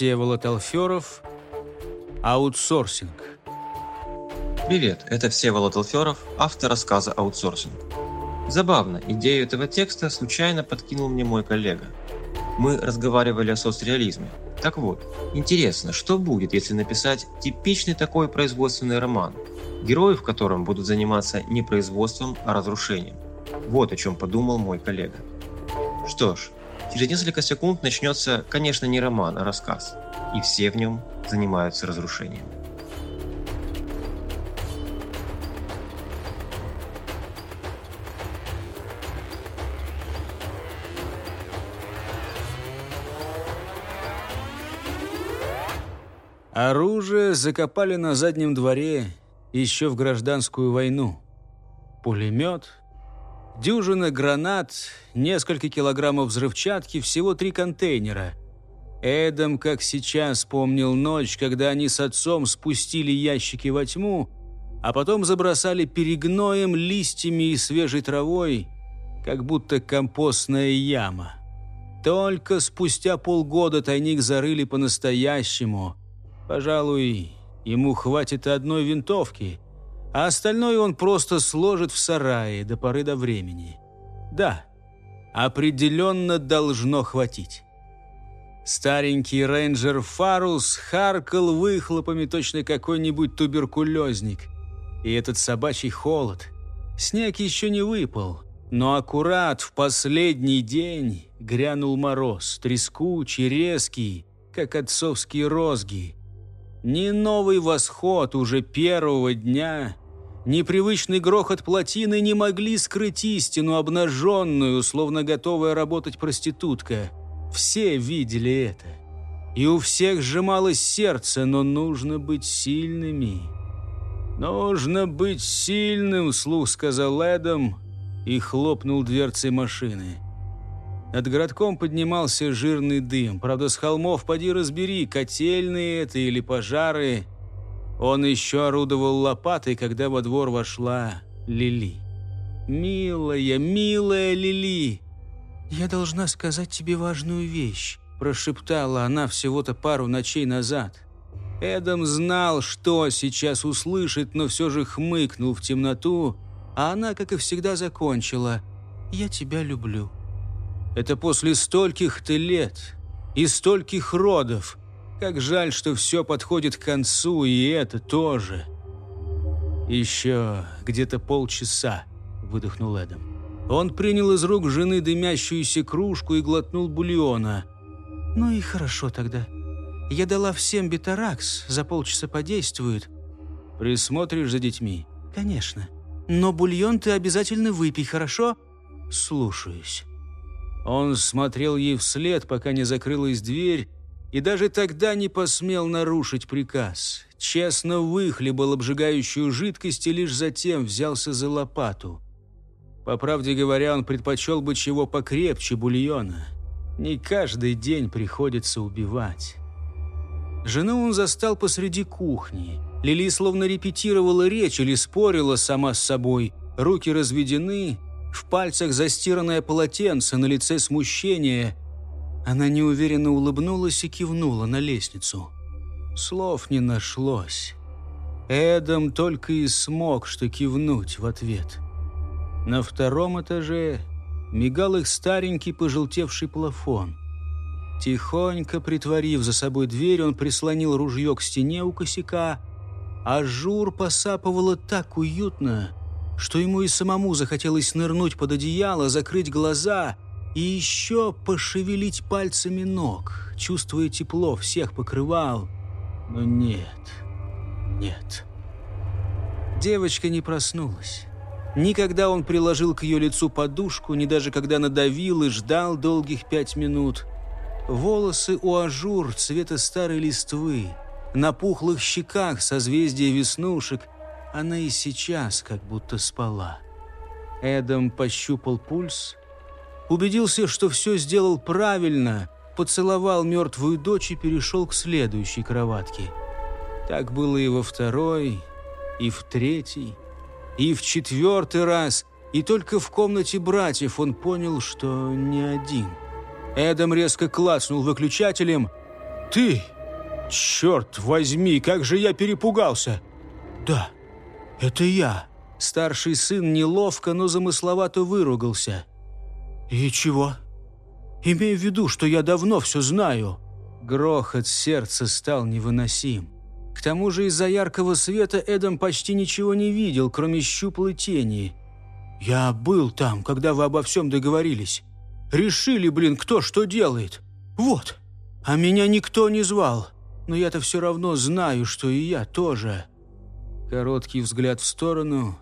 Всеволод Алферов «Аутсорсинг». Привет, это Всеволод Алферов, автор рассказа «Аутсорсинг». Забавно, идею этого текста случайно подкинул мне мой коллега. Мы разговаривали о соцреализме. Так вот, интересно, что будет, если написать типичный такой производственный роман, герои в котором будут заниматься не производством, а разрушением. Вот о чем подумал мой коллега. Что ж, Через несколько секунд начнется, конечно, не роман, а рассказ. И все в нем занимаются разрушением. Оружие закопали на заднем дворе еще в гражданскую войну. Пулемет, Дюжина гранат, несколько килограммов взрывчатки, всего три контейнера. Эдам, как сейчас, помнил ночь, когда они с отцом спустили ящики во тьму, а потом забросали перегноем, листьями и свежей травой, как будто компостная яма. Только спустя полгода тайник зарыли по-настоящему. Пожалуй, ему хватит одной винтовки – а остальное он просто сложит в сарае до поры до времени. Да, определенно должно хватить. Старенький рейнджер Фарус харкал выхлопами точно какой-нибудь туберкулезник. И этот собачий холод. Снег еще не выпал, но аккурат в последний день грянул мороз, трескучий, резкий, как отцовские розги. Не новый восход уже первого дня, Непривычный грохот плотины не могли скрыть истину, обнаженную, словно готовая работать проститутка. Все видели это. И у всех сжималось сердце, но нужно быть сильными. «Нужно быть сильным», — вслух сказал Эдам и хлопнул дверцей машины. Над городком поднимался жирный дым. Правда, с холмов поди разбери, котельные это или пожары — он еще орудовал лопатой, когда во двор вошла Лили. «Милая, милая Лили!» «Я должна сказать тебе важную вещь», – прошептала она всего-то пару ночей назад. Эдам знал, что сейчас услышит, но все же хмыкнул в темноту, а она, как и всегда, закончила. «Я тебя люблю». Это после стольких-то лет и стольких родов. Как жаль, что все подходит к концу, и это тоже. «Еще где-то полчаса», — выдохнул Эдам. Он принял из рук жены дымящуюся кружку и глотнул бульона. «Ну и хорошо тогда. Я дала всем бетаракс, за полчаса подействует». «Присмотришь за детьми?» «Конечно. Но бульон ты обязательно выпей, хорошо?» «Слушаюсь». Он смотрел ей вслед, пока не закрылась дверь, и даже тогда не посмел нарушить приказ. Честно выхлебал обжигающую жидкость и лишь затем взялся за лопату. По правде говоря, он предпочел бы чего покрепче бульона. Не каждый день приходится убивать. Жену он застал посреди кухни. Лили словно репетировала речь или спорила сама с собой. Руки разведены, в пальцах застиранное полотенце, на лице смущение – она неуверенно улыбнулась и кивнула на лестницу. Слов не нашлось. Эдам только и смог что кивнуть в ответ. На втором этаже мигал их старенький пожелтевший плафон. Тихонько притворив за собой дверь, он прислонил ружье к стене у косяка, а Жур посапывала так уютно, что ему и самому захотелось нырнуть под одеяло, закрыть глаза — и еще пошевелить пальцами ног, чувствуя тепло всех покрывал. Но нет, нет. Девочка не проснулась. Никогда он приложил к ее лицу подушку, ни даже когда надавил и ждал долгих пять минут. Волосы у ажур цвета старой листвы, на пухлых щеках созвездие веснушек. Она и сейчас как будто спала. Эдам пощупал пульс, убедился, что все сделал правильно, поцеловал мертвую дочь и перешел к следующей кроватке. Так было и во второй, и в третий, и в четвертый раз, и только в комнате братьев он понял, что не один. Эдам резко клацнул выключателем. «Ты! Черт возьми, как же я перепугался!» «Да, это я!» Старший сын неловко, но замысловато выругался. «И чего?» «Имею в виду, что я давно все знаю». Грохот сердца стал невыносим. К тому же из-за яркого света Эдам почти ничего не видел, кроме щуплой тени. «Я был там, когда вы обо всем договорились. Решили, блин, кто что делает. Вот. А меня никто не звал. Но я-то все равно знаю, что и я тоже». Короткий взгляд в сторону.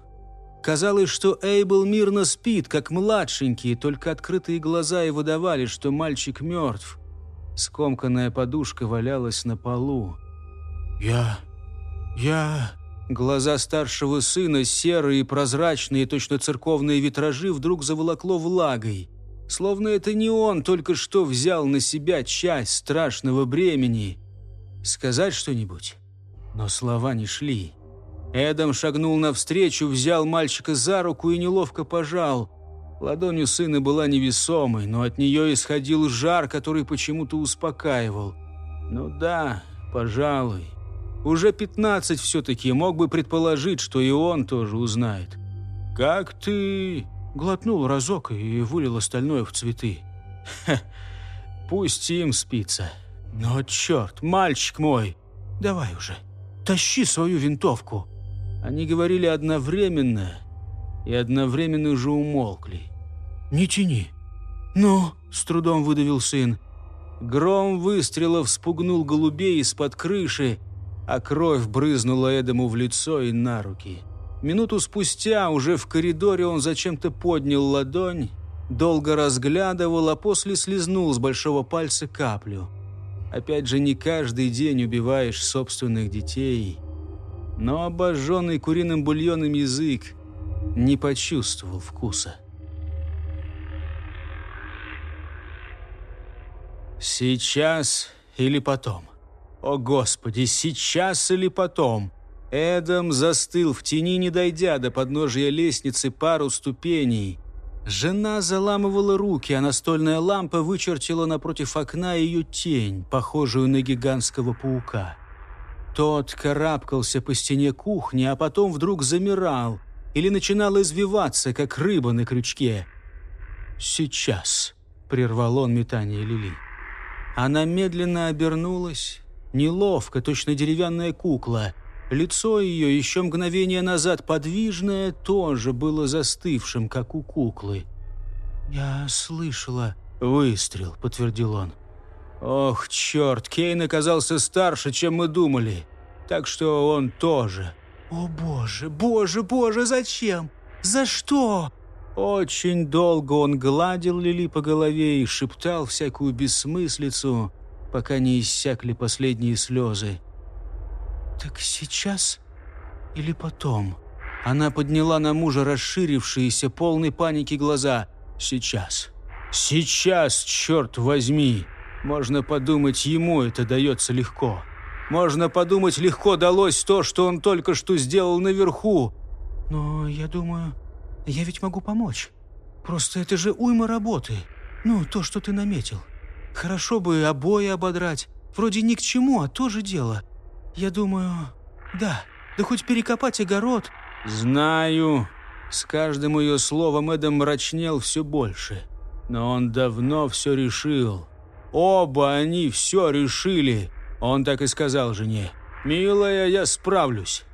Казалось, что Эйбл мирно спит, как младшенький, только открытые глаза его давали, что мальчик мертв. Скомканная подушка валялась на полу. «Я... я...» Глаза старшего сына, серые, прозрачные, точно церковные витражи, вдруг заволокло влагой. Словно это не он только что взял на себя часть страшного бремени. Сказать что-нибудь? Но слова не шли. Эдам шагнул навстречу, взял мальчика за руку и неловко пожал. Ладонь сына была невесомой, но от нее исходил жар, который почему-то успокаивал. Ну да, пожалуй. Уже пятнадцать все-таки, мог бы предположить, что и он тоже узнает. «Как ты...» Глотнул разок и вылил остальное в цветы. Ха, пусть им спится. Но черт, мальчик мой, давай уже, тащи свою винтовку. Они говорили одновременно и одновременно же умолкли. «Не тяни!» «Ну?» – с трудом выдавил сын. Гром выстрелов спугнул голубей из-под крыши, а кровь брызнула Эдому в лицо и на руки. Минуту спустя, уже в коридоре, он зачем-то поднял ладонь, долго разглядывал, а после слезнул с большого пальца каплю. Опять же, не каждый день убиваешь собственных детей. Но обожженный куриным бульоном язык не почувствовал вкуса. Сейчас или потом? О, Господи, сейчас или потом? Эдам застыл в тени, не дойдя до подножия лестницы пару ступеней. Жена заламывала руки, а настольная лампа вычертила напротив окна ее тень, похожую на гигантского паука. Тот карабкался по стене кухни, а потом вдруг замирал или начинал извиваться, как рыба на крючке. «Сейчас», — прервал он метание Лили. Она медленно обернулась, Неловко, точно деревянная кукла. Лицо ее, еще мгновение назад подвижное, тоже было застывшим, как у куклы. «Я слышала...» «Выстрел», — подтвердил он. «Ох, черт, Кейн оказался старше, чем мы думали. Так что он тоже». «О, боже, боже, боже, зачем? За что?» Очень долго он гладил Лили по голове и шептал всякую бессмыслицу, пока не иссякли последние слезы. «Так сейчас или потом?» Она подняла на мужа расширившиеся, полной паники глаза. «Сейчас. Сейчас, черт возьми!» Можно подумать, ему это дается легко. Можно подумать, легко далось то, что он только что сделал наверху. Но я думаю, я ведь могу помочь. Просто это же уйма работы. Ну, то, что ты наметил. Хорошо бы обои ободрать. Вроде ни к чему, а тоже дело. Я думаю, да, да хоть перекопать огород. Знаю. С каждым ее словом Эдам мрачнел все больше. Но он давно все решил. Оба они все решили. Он так и сказал жене. «Милая, я справлюсь».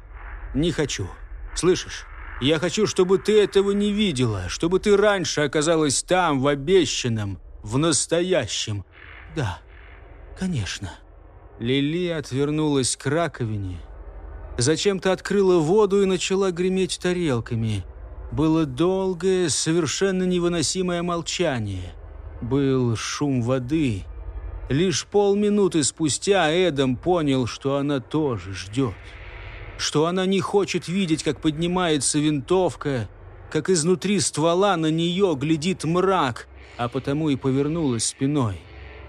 «Не хочу. Слышишь? Я хочу, чтобы ты этого не видела, чтобы ты раньше оказалась там, в обещанном, в настоящем. Да, конечно. Лили отвернулась к раковине. Зачем-то открыла воду и начала греметь тарелками. Было долгое, совершенно невыносимое молчание. Был шум воды. Лишь полминуты спустя Эдам понял, что она тоже ждет. Что она не хочет видеть, как поднимается винтовка, как изнутри ствола на нее глядит мрак, а потому и повернулась спиной.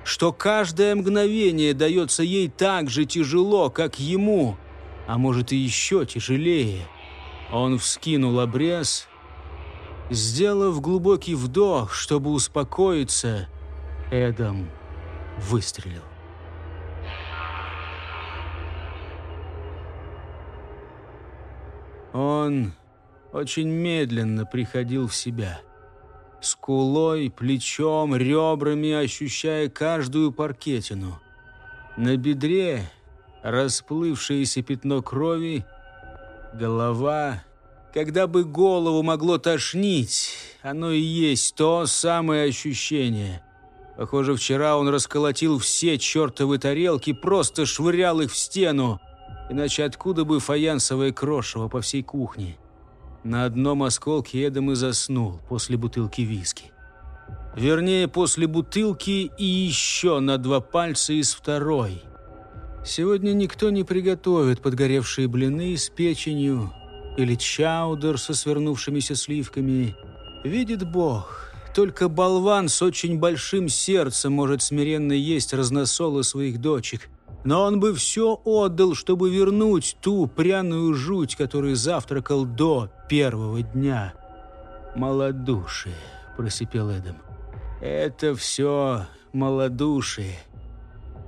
Что каждое мгновение дается ей так же тяжело, как ему, а может и еще тяжелее. Он вскинул обрез, сделав глубокий вдох, чтобы успокоиться, Эдам выстрелил. Он очень медленно приходил в себя. Скулой, плечом, ребрами ощущая каждую паркетину. На бедре расплывшееся пятно крови, голова. Когда бы голову могло тошнить, оно и есть то самое ощущение. Похоже, вчера он расколотил все чертовы тарелки, просто швырял их в стену. Иначе откуда бы фаянсовое крошево по всей кухне? На одном осколке Эдам и заснул после бутылки виски. Вернее, после бутылки и еще на два пальца из второй. Сегодня никто не приготовит подгоревшие блины с печенью или чаудер со свернувшимися сливками. Видит Бог, только болван с очень большим сердцем может смиренно есть разносолы своих дочек. Но он бы все отдал, чтобы вернуть ту пряную жуть, которую завтракал до первого дня. «Малодушие», — просипел Эдам. «Это все малодушие».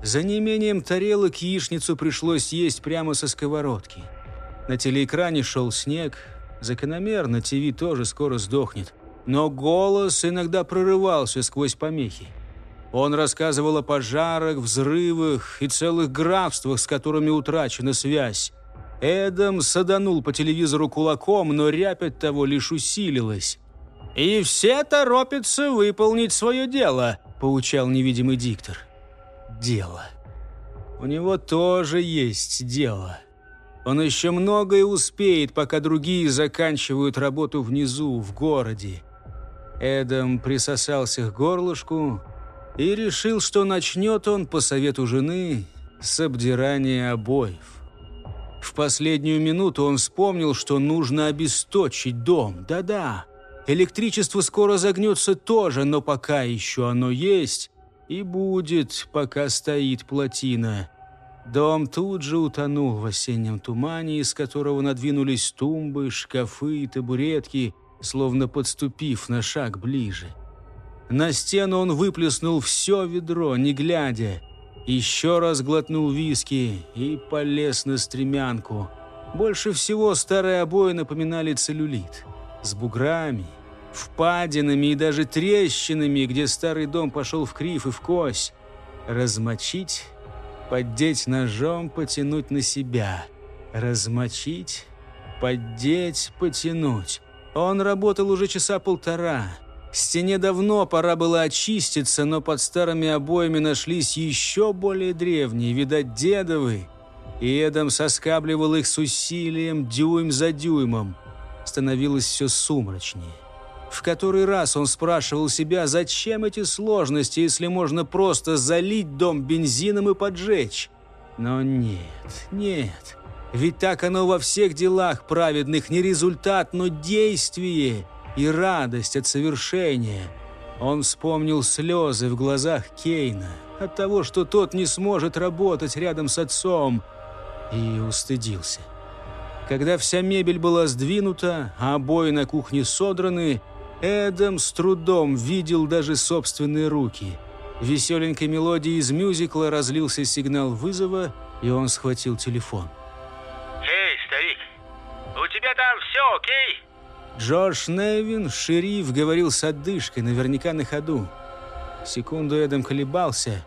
За неимением тарелок яичницу пришлось есть прямо со сковородки. На телеэкране шел снег. Закономерно, ТВ тоже скоро сдохнет но голос иногда прорывался сквозь помехи. Он рассказывал о пожарах, взрывах и целых графствах, с которыми утрачена связь. Эдам саданул по телевизору кулаком, но рябь от того лишь усилилась. «И все торопятся выполнить свое дело», — поучал невидимый диктор. «Дело. У него тоже есть дело. Он еще многое успеет, пока другие заканчивают работу внизу, в городе. Эдам присосался к горлышку и решил, что начнет он по совету жены с обдирания обоев. В последнюю минуту он вспомнил, что нужно обесточить дом. Да-да, электричество скоро загнется тоже, но пока еще оно есть и будет, пока стоит плотина. Дом тут же утонул в осеннем тумане, из которого надвинулись тумбы, шкафы и табуретки – словно подступив на шаг ближе. На стену он выплеснул все ведро, не глядя. Еще раз глотнул виски и полез на стремянку. Больше всего старые обои напоминали целлюлит. С буграми, впадинами и даже трещинами, где старый дом пошел в крив и в кось. Размочить, поддеть ножом, потянуть на себя. Размочить, поддеть, потянуть. Он работал уже часа полтора. Стене давно пора было очиститься, но под старыми обоями нашлись еще более древние, видать, дедовы. И Эдам соскабливал их с усилием, дюйм за дюймом. Становилось все сумрачнее. В который раз он спрашивал себя, зачем эти сложности, если можно просто залить дом бензином и поджечь? Но нет, нет. Ведь так оно во всех делах праведных не результат, но действие и радость от совершения. Он вспомнил слезы в глазах Кейна от того, что тот не сможет работать рядом с отцом, и устыдился. Когда вся мебель была сдвинута, а обои на кухне содраны, Эдам с трудом видел даже собственные руки. Веселенькой мелодии из мюзикла разлился сигнал вызова, и он схватил телефон тебя там все окей?» Джордж Невин, шериф, говорил с отдышкой, наверняка на ходу. Секунду Эдам колебался.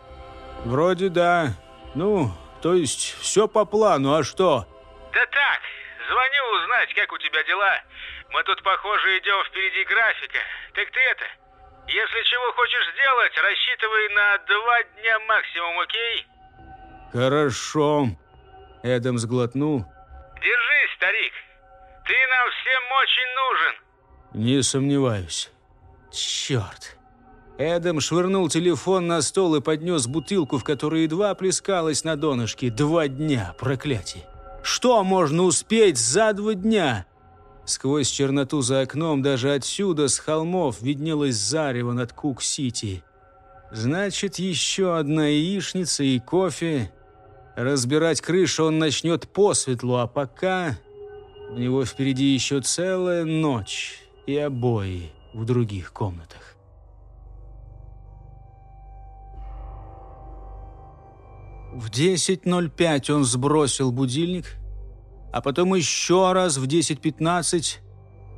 «Вроде да. Ну, то есть все по плану, а что?» «Да так, звоню узнать, как у тебя дела. Мы тут, похоже, идем впереди графика. Так ты это, если чего хочешь сделать, рассчитывай на два дня максимум, окей?» «Хорошо». Эдам сглотнул. «Держись, старик. Ты нам всем очень нужен. Не сомневаюсь. Черт. Эдам швырнул телефон на стол и поднес бутылку, в которой едва плескалась на донышке. Два дня, проклятие! Что можно успеть за два дня? Сквозь черноту за окном даже отсюда, с холмов, виднелось зарево над Кук-Сити. Значит, еще одна яичница и кофе. Разбирать крышу он начнет посветлу, а пока у него впереди еще целая ночь и обои в других комнатах. В 10.05 он сбросил будильник, а потом еще раз в 10.15.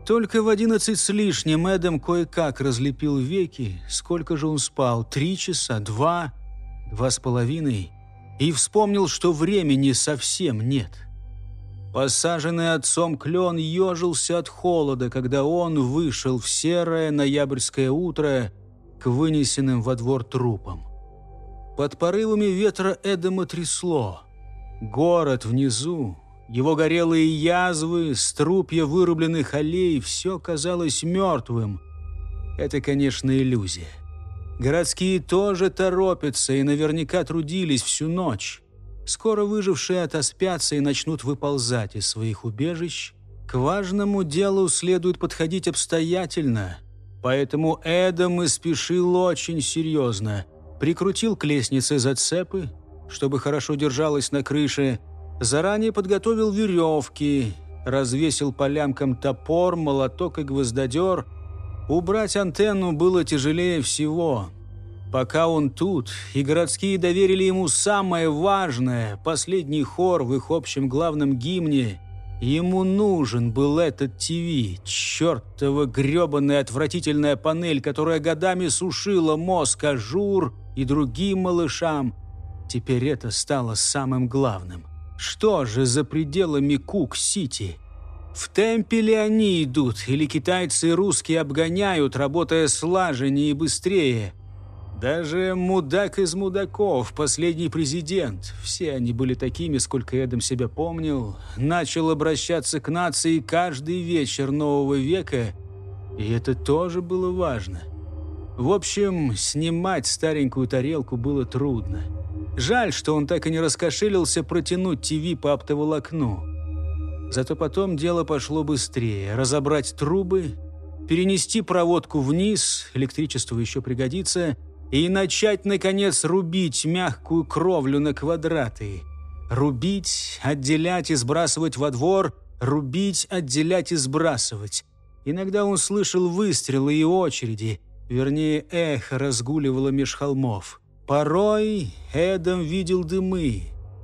Только в 11 с лишним Эдам кое-как разлепил веки. Сколько же он спал? Три часа? Два? Два с половиной? И вспомнил, что времени совсем нет. Посаженный отцом клен ежился от холода, когда он вышел в серое ноябрьское утро к вынесенным во двор трупам. Под порывами ветра Эдама трясло. Город внизу, его горелые язвы, струпья вырубленных аллей – все казалось мертвым. Это, конечно, иллюзия. Городские тоже торопятся и наверняка трудились всю ночь. Скоро выжившие отоспятся и начнут выползать из своих убежищ. К важному делу следует подходить обстоятельно. Поэтому Эдам и спешил очень серьезно – прикрутил к лестнице зацепы, чтобы хорошо держалась на крыше, заранее подготовил веревки, развесил по лямкам топор, молоток и гвоздодер. Убрать антенну было тяжелее всего. Пока он тут, и городские доверили ему самое важное, последний хор в их общем главном гимне. Ему нужен был этот ТВ, чертова гребаная отвратительная панель, которая годами сушила мозг ажур, и другим малышам. Теперь это стало самым главным. Что же за пределами Кук-Сити? В темпе ли они идут, или китайцы и русские обгоняют, работая слаженнее и быстрее? Даже мудак из мудаков, последний президент, все они были такими, сколько Эдам себя помнил, начал обращаться к нации каждый вечер нового века, и это тоже было важно – в общем, снимать старенькую тарелку было трудно. Жаль, что он так и не раскошелился протянуть ТВ по оптоволокну. Зато потом дело пошло быстрее. Разобрать трубы, перенести проводку вниз, электричество еще пригодится, и начать, наконец, рубить мягкую кровлю на квадраты. Рубить, отделять и сбрасывать во двор, рубить, отделять и сбрасывать. Иногда он слышал выстрелы и очереди – Вернее, эхо разгуливало меж холмов. Порой Эдом видел дымы,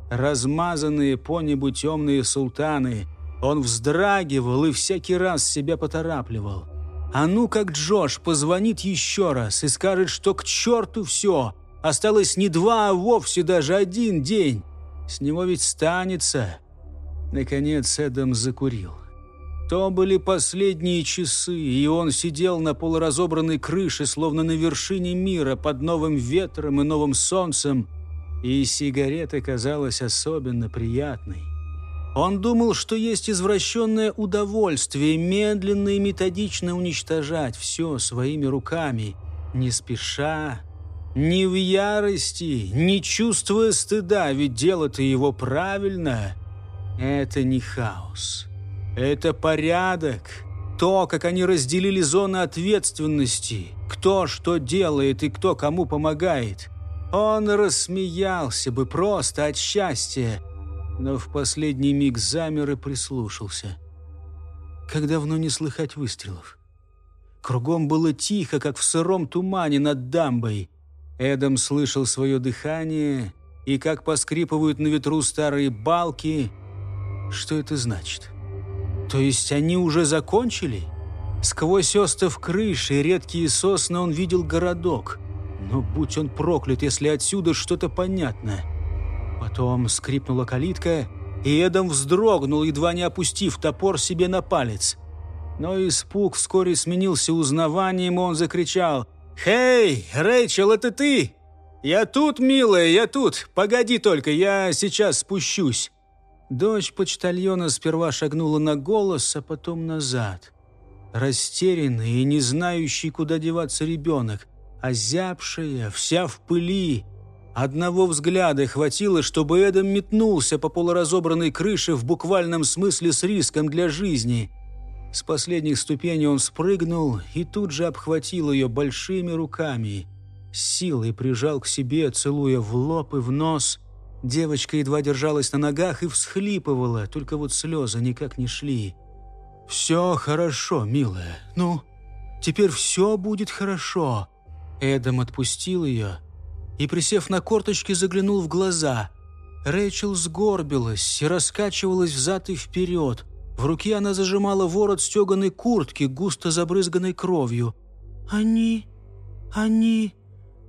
размазанные по небу темные султаны. Он вздрагивал и всякий раз себя поторапливал. А ну как Джош позвонит еще раз и скажет, что к черту все. Осталось не два, а вовсе даже один день. С него ведь станется. Наконец Эдом закурил. То были последние часы, и он сидел на полуразобранной крыше, словно на вершине мира, под новым ветром и новым солнцем, и сигарета казалась особенно приятной. Он думал, что есть извращенное удовольствие медленно и методично уничтожать все своими руками, не спеша, не в ярости, не чувствуя стыда, ведь дело-то его правильно. Это не хаос. Это порядок. То, как они разделили зоны ответственности. Кто что делает и кто кому помогает. Он рассмеялся бы просто от счастья, но в последний миг замер и прислушался. Как давно не слыхать выстрелов. Кругом было тихо, как в сыром тумане над дамбой. Эдам слышал свое дыхание и как поскрипывают на ветру старые балки. Что это значит? То есть они уже закончили? Сквозь остов крыши и редкие сосны он видел городок. Но будь он проклят, если отсюда что-то понятно. Потом скрипнула калитка, и Эдом вздрогнул, едва не опустив топор себе на палец. Но испуг вскоре сменился узнаванием, он закричал «Хей, Рэйчел, это ты? Я тут, милая, я тут. Погоди только, я сейчас спущусь». Дочь почтальона сперва шагнула на голос, а потом назад. Растерянный и не знающий, куда деваться ребенок. озябшая, вся в пыли. Одного взгляда хватило, чтобы Эдам метнулся по полуразобранной крыше в буквальном смысле с риском для жизни. С последних ступеней он спрыгнул и тут же обхватил ее большими руками. С силой прижал к себе, целуя в лоб и в нос. Девочка едва держалась на ногах и всхлипывала, только вот слезы никак не шли. «Все хорошо, милая. Ну, теперь все будет хорошо». Эдам отпустил ее и, присев на корточки, заглянул в глаза. Рэйчел сгорбилась и раскачивалась взад и вперед. В руке она зажимала ворот стеганой куртки, густо забрызганной кровью. «Они... они...»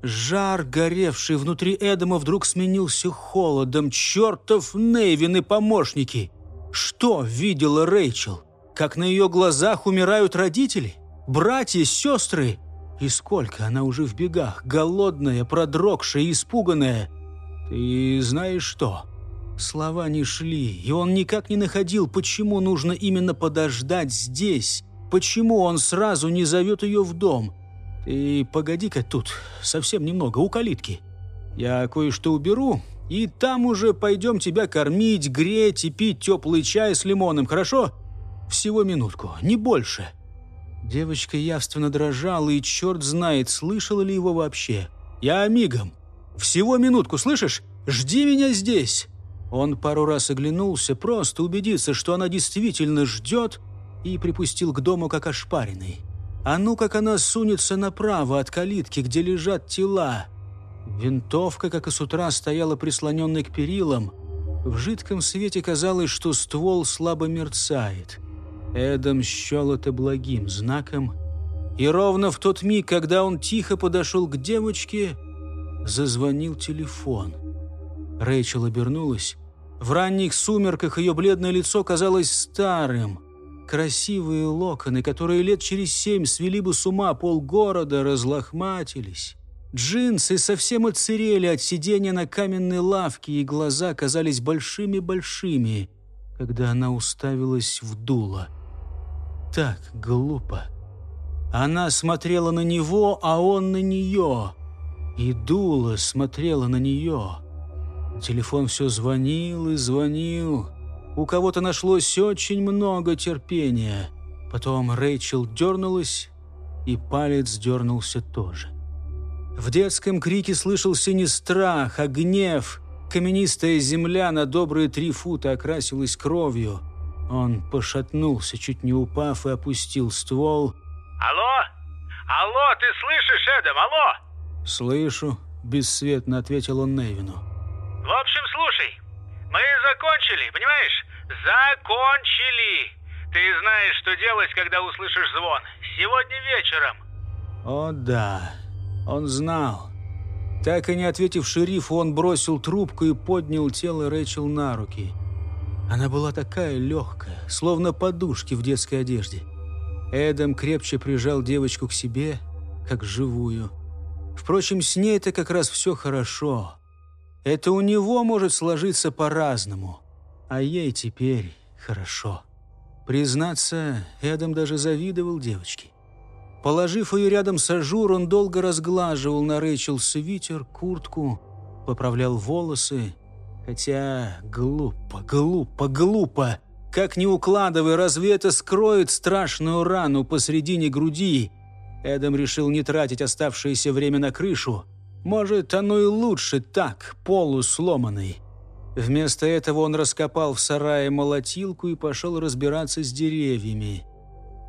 Жар, горевший внутри Эдама, вдруг сменился холодом. «Чертов Нейвин и помощники!» Что видела Рэйчел? Как на ее глазах умирают родители? Братья, сестры? И сколько она уже в бегах, голодная, продрогшая, испуганная. Ты знаешь что? Слова не шли, и он никак не находил, почему нужно именно подождать здесь. Почему он сразу не зовет ее в дом? Ты погоди-ка тут, совсем немного, у калитки. Я кое-что уберу, и там уже пойдем тебя кормить, греть и пить теплый чай с лимоном, хорошо? Всего минутку, не больше». Девочка явственно дрожала, и черт знает, слышала ли его вообще. «Я мигом. Всего минутку, слышишь? Жди меня здесь!» Он пару раз оглянулся, просто убедиться, что она действительно ждет, и припустил к дому как ошпаренный. А ну, как она сунется направо от калитки, где лежат тела. Винтовка, как и с утра, стояла прислоненной к перилам. В жидком свете казалось, что ствол слабо мерцает. Эдам счел это благим знаком. И ровно в тот миг, когда он тихо подошел к девочке, зазвонил телефон. Рэйчел обернулась. В ранних сумерках ее бледное лицо казалось старым. Красивые локоны, которые лет через семь свели бы с ума полгорода, разлохматились. Джинсы совсем отсырели от сидения на каменной лавке, и глаза казались большими-большими, когда она уставилась в дуло. Так глупо. Она смотрела на него, а он на нее. И дуло смотрела на нее. Телефон все звонил и звонил. У кого-то нашлось очень много терпения. Потом Рэйчел дернулась, и палец дернулся тоже. В детском крике слышался не страх, а гнев. Каменистая земля на добрые три фута окрасилась кровью. Он пошатнулся, чуть не упав, и опустил ствол. «Алло? Алло, ты слышишь, Эдам, алло?» «Слышу», — бесцветно ответил он Невину. В общем, слушай, мы закончили, понимаешь? Закончили! Ты знаешь, что делать, когда услышишь звон. Сегодня вечером. О да, он знал. Так и не ответив шерифу, он бросил трубку и поднял тело Рэйчел на руки. Она была такая легкая, словно подушки в детской одежде. Эдам крепче прижал девочку к себе, как живую. Впрочем, с ней это как раз все хорошо. Это у него может сложиться по-разному, а ей теперь хорошо. Признаться, Эдам даже завидовал девочке. Положив ее рядом с ажур, он долго разглаживал на Рэйчел свитер, куртку, поправлял волосы. Хотя глупо, глупо, глупо. Как не укладывай, разве это скроет страшную рану посредине груди? Эдам решил не тратить оставшееся время на крышу, может, оно и лучше так, полусломанный. Вместо этого он раскопал в сарае молотилку и пошел разбираться с деревьями.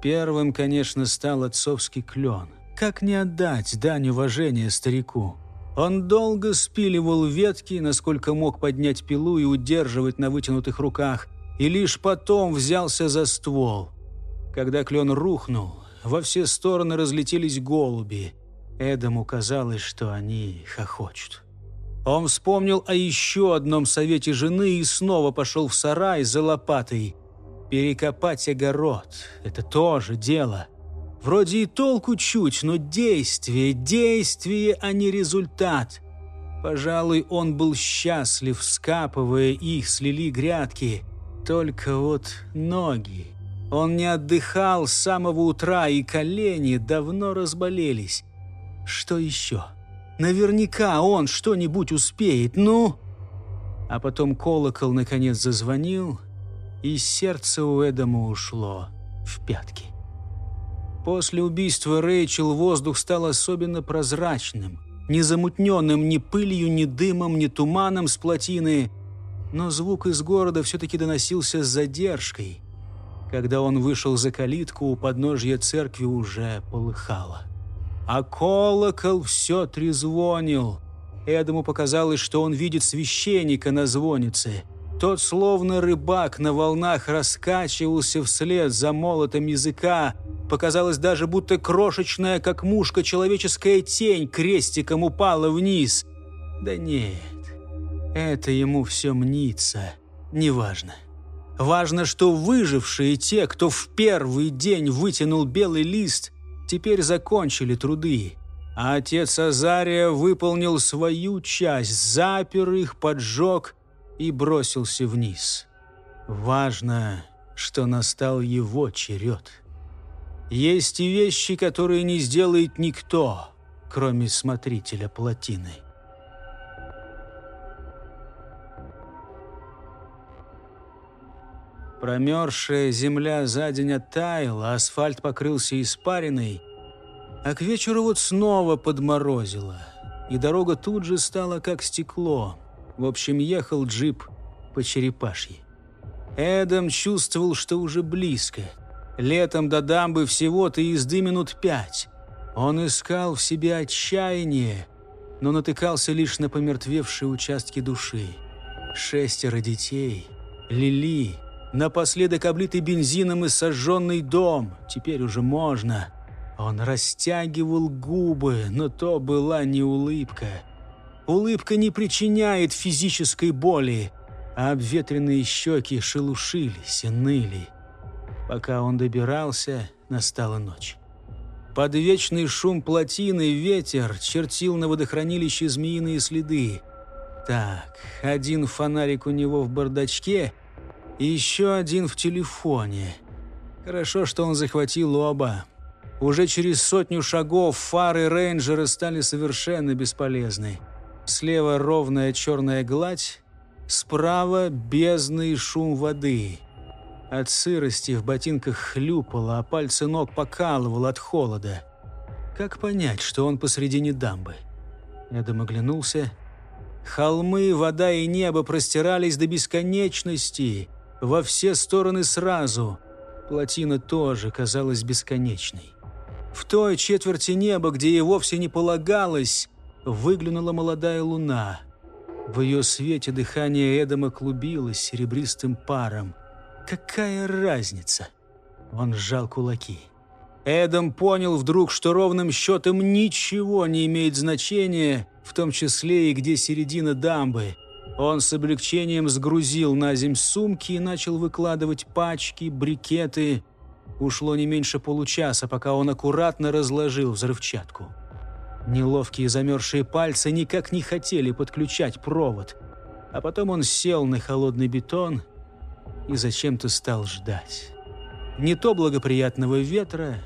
Первым, конечно, стал отцовский клен. Как не отдать дань уважения старику? Он долго спиливал ветки, насколько мог поднять пилу и удерживать на вытянутых руках, и лишь потом взялся за ствол. Когда клен рухнул, во все стороны разлетелись голуби – Эдаму казалось, что они хохочут. Он вспомнил о еще одном совете жены и снова пошел в сарай за лопатой. Перекопать огород – это тоже дело. Вроде и толку чуть, но действие, действие, а не результат. Пожалуй, он был счастлив, скапывая их, слили грядки. Только вот ноги. Он не отдыхал с самого утра, и колени давно разболелись. Что еще? Наверняка он что-нибудь успеет, ну... А потом колокол наконец зазвонил, и сердце у Эдама ушло в пятки. После убийства Рэйчел воздух стал особенно прозрачным, незамутненным ни пылью, ни дымом, ни туманом с плотины, но звук из города все-таки доносился с задержкой. Когда он вышел за калитку, у подножья церкви уже полыхало. А колокол все трезвонил. Эдому показалось, что он видит священника на звонице. Тот, словно рыбак, на волнах раскачивался вслед за молотом языка. Показалось даже, будто крошечная, как мушка, человеческая тень крестиком упала вниз. Да нет, это ему все мнится. Неважно. Важно, что выжившие те, кто в первый день вытянул белый лист, теперь закончили труды. А отец Азария выполнил свою часть, запер их, поджег и бросился вниз. Важно, что настал его черед. Есть и вещи, которые не сделает никто, кроме смотрителя плотины. Промерзшая земля за день оттаяла, асфальт покрылся испариной, а к вечеру вот снова подморозило, и дорога тут же стала как стекло. В общем, ехал джип по черепашьи. Эдам чувствовал, что уже близко. Летом до дамбы всего-то езды минут пять. Он искал в себе отчаяние, но натыкался лишь на помертвевшие участки души. Шестеро детей, Лили, Напоследок облитый бензином и сожженный дом. Теперь уже можно. Он растягивал губы, но то была не улыбка. Улыбка не причиняет физической боли, а обветренные щеки шелушились и ныли. Пока он добирался, настала ночь. Под вечный шум плотины ветер чертил на водохранилище змеиные следы. Так, один фонарик у него в бардачке, и еще один в телефоне. Хорошо, что он захватил оба. Уже через сотню шагов фары рейнджера стали совершенно бесполезны. Слева ровная черная гладь, справа бездный шум воды. От сырости в ботинках хлюпало, а пальцы ног покалывало от холода. Как понять, что он посредине дамбы? Эдам оглянулся. Холмы, вода и небо простирались до бесконечности – во все стороны сразу. Плотина тоже казалась бесконечной. В той четверти неба, где ей вовсе не полагалось, выглянула молодая луна. В ее свете дыхание Эдама клубилось серебристым паром. Какая разница? Он сжал кулаки. Эдам понял вдруг, что ровным счетом ничего не имеет значения, в том числе и где середина дамбы – он с облегчением сгрузил на земь сумки и начал выкладывать пачки, брикеты. Ушло не меньше получаса, пока он аккуратно разложил взрывчатку. Неловкие замерзшие пальцы никак не хотели подключать провод. А потом он сел на холодный бетон и зачем-то стал ждать. Не то благоприятного ветра,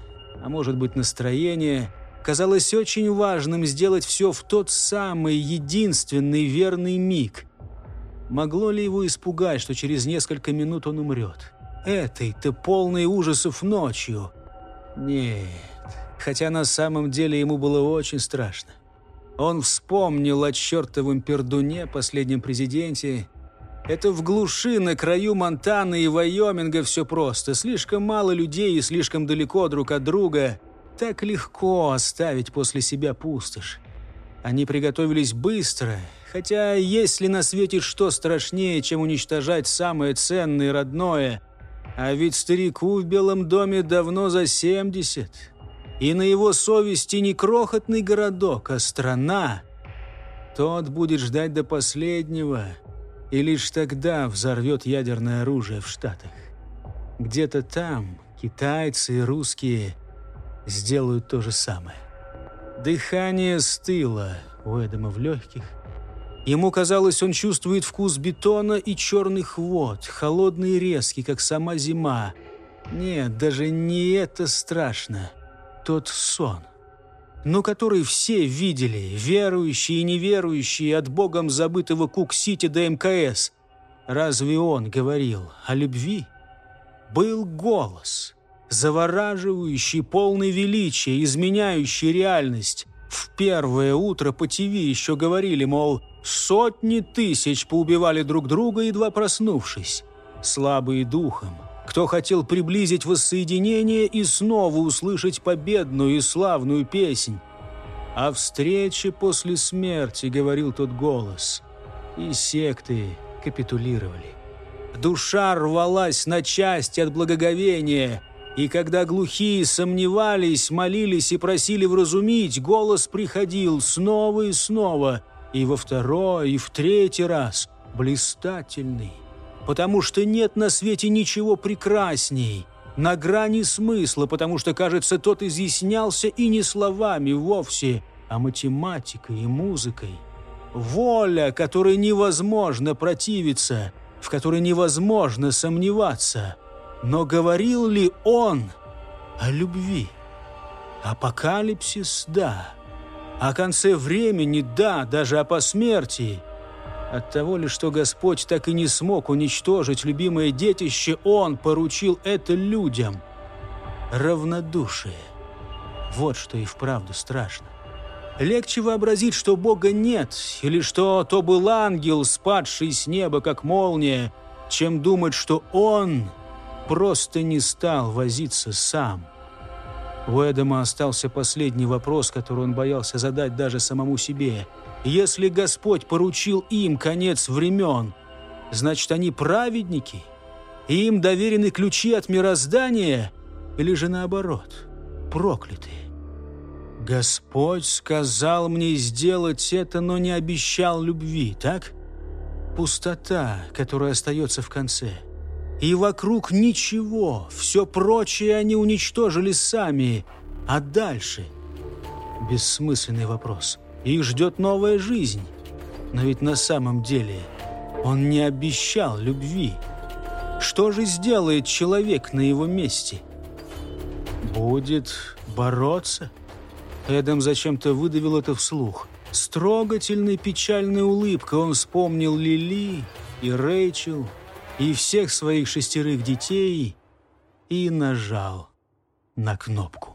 а может быть настроение. Казалось очень важным сделать все в тот самый единственный верный миг – Могло ли его испугать, что через несколько минут он умрет? Этой-то полной ужасов ночью. Нет, хотя на самом деле ему было очень страшно. Он вспомнил о чертовом пердуне, последнем президенте. Это в глуши, на краю Монтаны и Вайоминга все просто. Слишком мало людей и слишком далеко друг от друга. Так легко оставить после себя пустошь. Они приготовились быстро, хотя есть ли на свете что страшнее, чем уничтожать самое ценное и родное? А ведь старику в Белом доме давно за 70. И на его совести не крохотный городок, а страна. Тот будет ждать до последнего, и лишь тогда взорвет ядерное оружие в Штатах. Где-то там китайцы и русские сделают то же самое. Дыхание стыло у Эдема в легких. Ему казалось, он чувствует вкус бетона и черных вод, холодный и резкий, как сама зима. Нет, даже не это страшно. Тот сон. но который все видели, верующие и неверующие от богом забытого Кук-Сити до МКС. Разве он говорил о любви? Был голос, завораживающий, полный величия, изменяющий реальность. В первое утро по ТВ еще говорили, мол, сотни тысяч поубивали друг друга, едва проснувшись. Слабые духом, кто хотел приблизить воссоединение и снова услышать победную и славную песнь. О встрече после смерти говорил тот голос, и секты капитулировали. Душа рвалась на части от благоговения, и когда глухие сомневались, молились и просили вразумить, голос приходил снова и снова, и во второй, и в третий раз, блистательный потому что нет на свете ничего прекрасней, на грани смысла, потому что, кажется, тот изъяснялся и не словами вовсе, а математикой и музыкой. Воля, которой невозможно противиться, в которой невозможно сомневаться. Но говорил ли он о любви? Апокалипсис – да. О конце времени – да, даже о посмертии – от того ли, что Господь так и не смог уничтожить любимое детище, Он поручил это людям. Равнодушие. Вот что и вправду страшно. Легче вообразить, что Бога нет, или что то был ангел, спадший с неба, как молния, чем думать, что Он просто не стал возиться сам. У Эдама остался последний вопрос, который он боялся задать даже самому себе – если Господь поручил им конец времен, значит, они праведники, и им доверены ключи от мироздания, или же наоборот, проклятые. Господь сказал мне сделать это, но не обещал любви, так? Пустота, которая остается в конце. И вокруг ничего, все прочее они уничтожили сами. А дальше? Бессмысленный вопрос – их ждет новая жизнь. Но ведь на самом деле он не обещал любви. Что же сделает человек на его месте? Будет бороться? Эдам зачем-то выдавил это вслух. С трогательной печальной улыбкой он вспомнил Лили и Рэйчел, и всех своих шестерых детей, и нажал на кнопку.